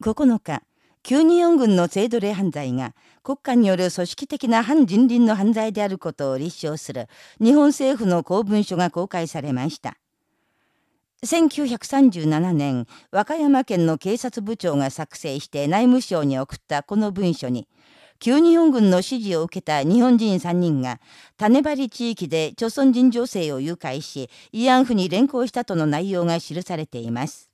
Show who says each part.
Speaker 1: 9日、旧日本軍の性奴隷犯罪が国家による組織的な反人倫の犯罪であることを立証する日本政府の公文書が公開されました。1937年、和歌山県の警察部長が作成して内務省に送ったこの文書に、旧日本軍の指示を受けた日本人3人が、種張地域で朝鮮人女性を誘拐し、慰安婦に連行したとの内容が記されています。